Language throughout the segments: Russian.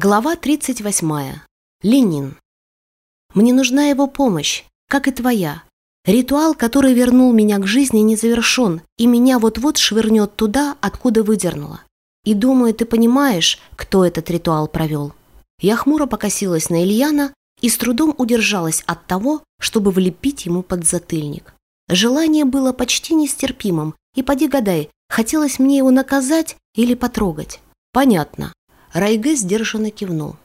Глава 38. Ленин. Мне нужна его помощь, как и твоя. Ритуал, который вернул меня к жизни, не завершен, и меня вот-вот швырнет туда, откуда выдернула. И думаю, ты понимаешь, кто этот ритуал провел. Я хмуро покосилась на Ильяна и с трудом удержалась от того, чтобы влепить ему под затыльник. Желание было почти нестерпимым, и поди гадай, хотелось мне его наказать или потрогать. Понятно. Райге сдержанно кивнул.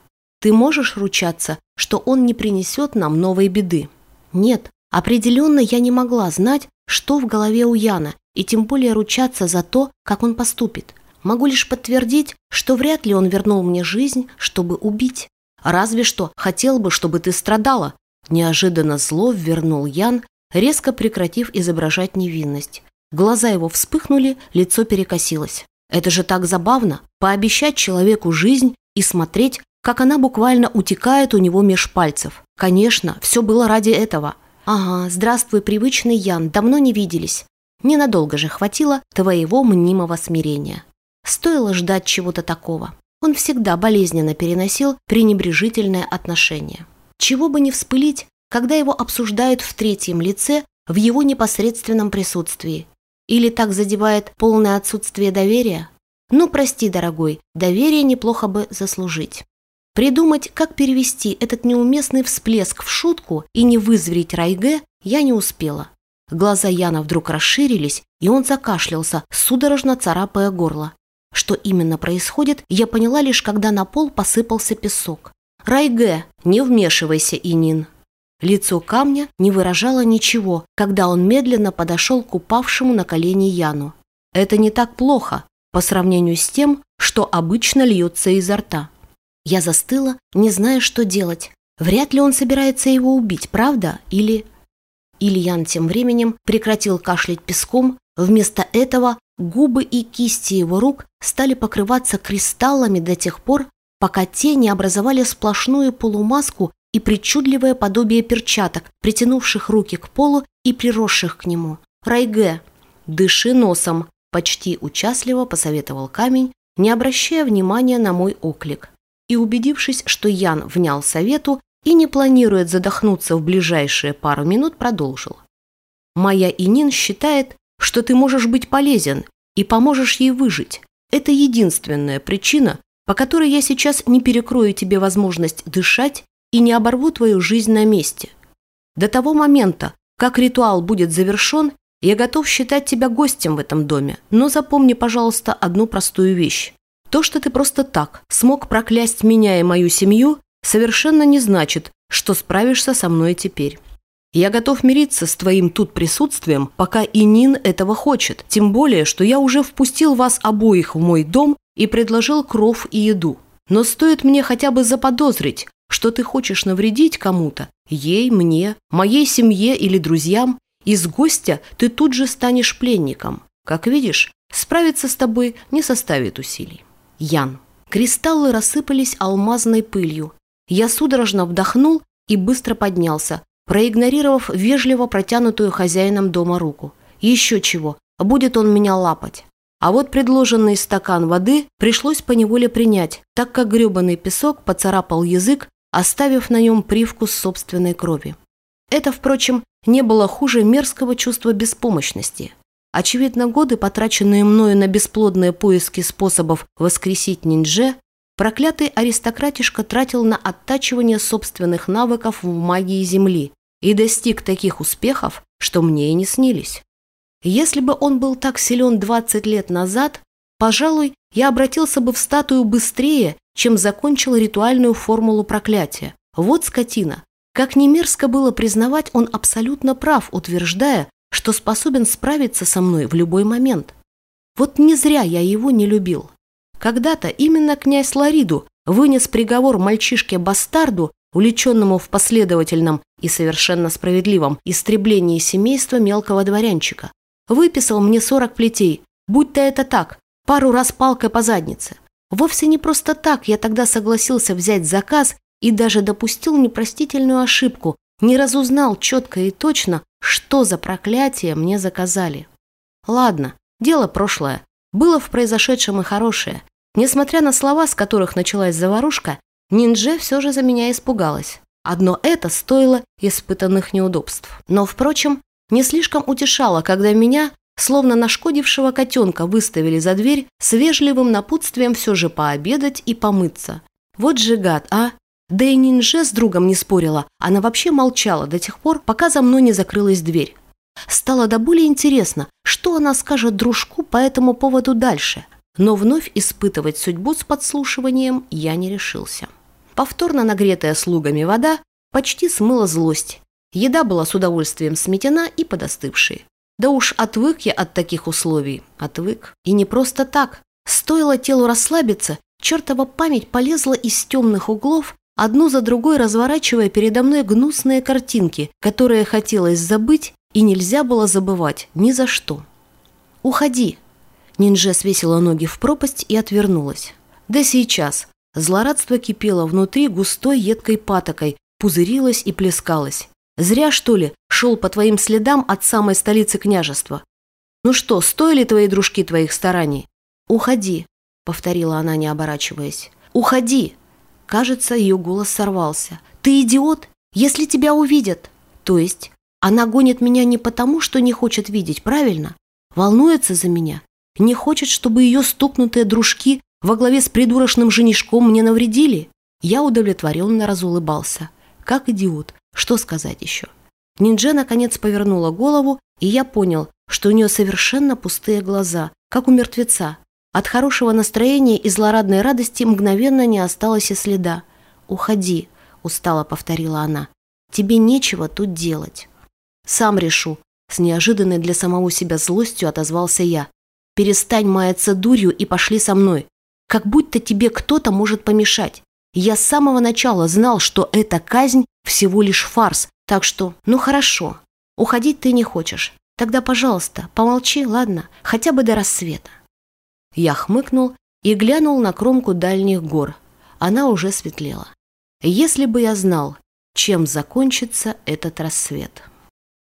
«Ты можешь ручаться, что он не принесет нам новой беды?» «Нет, определенно я не могла знать, что в голове у Яна, и тем более ручаться за то, как он поступит. Могу лишь подтвердить, что вряд ли он вернул мне жизнь, чтобы убить. Разве что хотел бы, чтобы ты страдала». Неожиданно зло вернул Ян, резко прекратив изображать невинность. Глаза его вспыхнули, лицо перекосилось. Это же так забавно – пообещать человеку жизнь и смотреть, как она буквально утекает у него меж пальцев. Конечно, все было ради этого. Ага, здравствуй, привычный Ян, давно не виделись. Ненадолго же хватило твоего мнимого смирения. Стоило ждать чего-то такого. Он всегда болезненно переносил пренебрежительное отношение. Чего бы не вспылить, когда его обсуждают в третьем лице в его непосредственном присутствии, или так задевает полное отсутствие доверия? Ну, прости, дорогой, доверие неплохо бы заслужить. Придумать, как перевести этот неуместный всплеск в шутку и не вызверить Райге, я не успела. Глаза Яна вдруг расширились, и он закашлялся, судорожно царапая горло. Что именно происходит, я поняла лишь, когда на пол посыпался песок. «Райге, не вмешивайся, Инин!» Лицо камня не выражало ничего, когда он медленно подошел к упавшему на колени Яну. Это не так плохо по сравнению с тем, что обычно льется изо рта. Я застыла, не зная, что делать. Вряд ли он собирается его убить, правда? Или... Ильян тем временем прекратил кашлять песком, вместо этого губы и кисти его рук стали покрываться кристаллами до тех пор, пока те не образовали сплошную полумаску и причудливое подобие перчаток, притянувших руки к полу и приросших к нему. «Райге, дыши носом!» – почти участливо посоветовал камень, не обращая внимания на мой оклик. И убедившись, что Ян внял совету и не планирует задохнуться в ближайшие пару минут, продолжил. «Моя Инин считает, что ты можешь быть полезен и поможешь ей выжить. Это единственная причина, по которой я сейчас не перекрою тебе возможность дышать и не оборву твою жизнь на месте. До того момента, как ритуал будет завершен, я готов считать тебя гостем в этом доме, но запомни, пожалуйста, одну простую вещь. То, что ты просто так смог проклясть меня и мою семью, совершенно не значит, что справишься со мной теперь. Я готов мириться с твоим тут присутствием, пока и Нин этого хочет, тем более, что я уже впустил вас обоих в мой дом и предложил кров и еду. Но стоит мне хотя бы заподозрить, что ты хочешь навредить кому-то, ей, мне, моей семье или друзьям, из гостя ты тут же станешь пленником. Как видишь, справиться с тобой не составит усилий. Ян. Кристаллы рассыпались алмазной пылью. Я судорожно вдохнул и быстро поднялся, проигнорировав вежливо протянутую хозяином дома руку. Еще чего, будет он меня лапать. А вот предложенный стакан воды пришлось поневоле принять, так как гребаный песок поцарапал язык оставив на нем привкус собственной крови. Это, впрочем, не было хуже мерзкого чувства беспомощности. Очевидно, годы, потраченные мною на бесплодные поиски способов воскресить ниндже, проклятый аристократишка тратил на оттачивание собственных навыков в магии Земли и достиг таких успехов, что мне и не снились. Если бы он был так силен 20 лет назад, пожалуй, я обратился бы в статую быстрее чем закончил ритуальную формулу проклятия. Вот скотина. Как не мерзко было признавать, он абсолютно прав, утверждая, что способен справиться со мной в любой момент. Вот не зря я его не любил. Когда-то именно князь Лариду вынес приговор мальчишке-бастарду, увлеченному в последовательном и совершенно справедливом истреблении семейства мелкого дворянчика. Выписал мне 40 плетей, будь то это так, пару раз палкой по заднице. Вовсе не просто так я тогда согласился взять заказ и даже допустил непростительную ошибку, не разузнал четко и точно, что за проклятие мне заказали. Ладно, дело прошлое. Было в произошедшем и хорошее. Несмотря на слова, с которых началась заварушка, Ниндже все же за меня испугалась. Одно это стоило испытанных неудобств. Но, впрочем, не слишком утешало, когда меня, словно нашкодившего котенка, выставили за дверь с вежливым напутствием все же пообедать и помыться. Вот же гад, а! Да и Нинже с другом не спорила, она вообще молчала до тех пор, пока за мной не закрылась дверь. Стало до более интересно, что она скажет дружку по этому поводу дальше. Но вновь испытывать судьбу с подслушиванием я не решился. Повторно нагретая слугами вода почти смыла злость. Еда была с удовольствием сметена и подостывшей. Да уж отвык я от таких условий. Отвык. И не просто так. Стоило телу расслабиться, чертова память полезла из темных углов, одну за другой разворачивая передо мной гнусные картинки, которые хотелось забыть и нельзя было забывать ни за что. «Уходи!» Нинже свесила ноги в пропасть и отвернулась. Да сейчас. Злорадство кипело внутри густой едкой патокой, пузырилось и плескалось. Зря, что ли, шел по твоим следам от самой столицы княжества. Ну что, стоили твои дружки твоих стараний? Уходи, повторила она, не оборачиваясь. Уходи! Кажется, ее голос сорвался. Ты идиот? Если тебя увидят. То есть, она гонит меня не потому, что не хочет видеть, правильно? Волнуется за меня. Не хочет, чтобы ее стукнутые дружки во главе с придурочным женишком мне навредили? Я удовлетворенно разулыбался. Как идиот. Что сказать еще? Ниндже наконец повернула голову, и я понял, что у нее совершенно пустые глаза, как у мертвеца. От хорошего настроения и злорадной радости мгновенно не осталось и следа. «Уходи», – устало повторила она. «Тебе нечего тут делать». «Сам решу», – с неожиданной для самого себя злостью отозвался я. «Перестань маяться дурью и пошли со мной. Как будто тебе кто-то может помешать. Я с самого начала знал, что эта казнь всего лишь фарс, так что, ну хорошо, уходить ты не хочешь. Тогда, пожалуйста, помолчи, ладно, хотя бы до рассвета». Я хмыкнул и глянул на кромку дальних гор. Она уже светлела. Если бы я знал, чем закончится этот рассвет.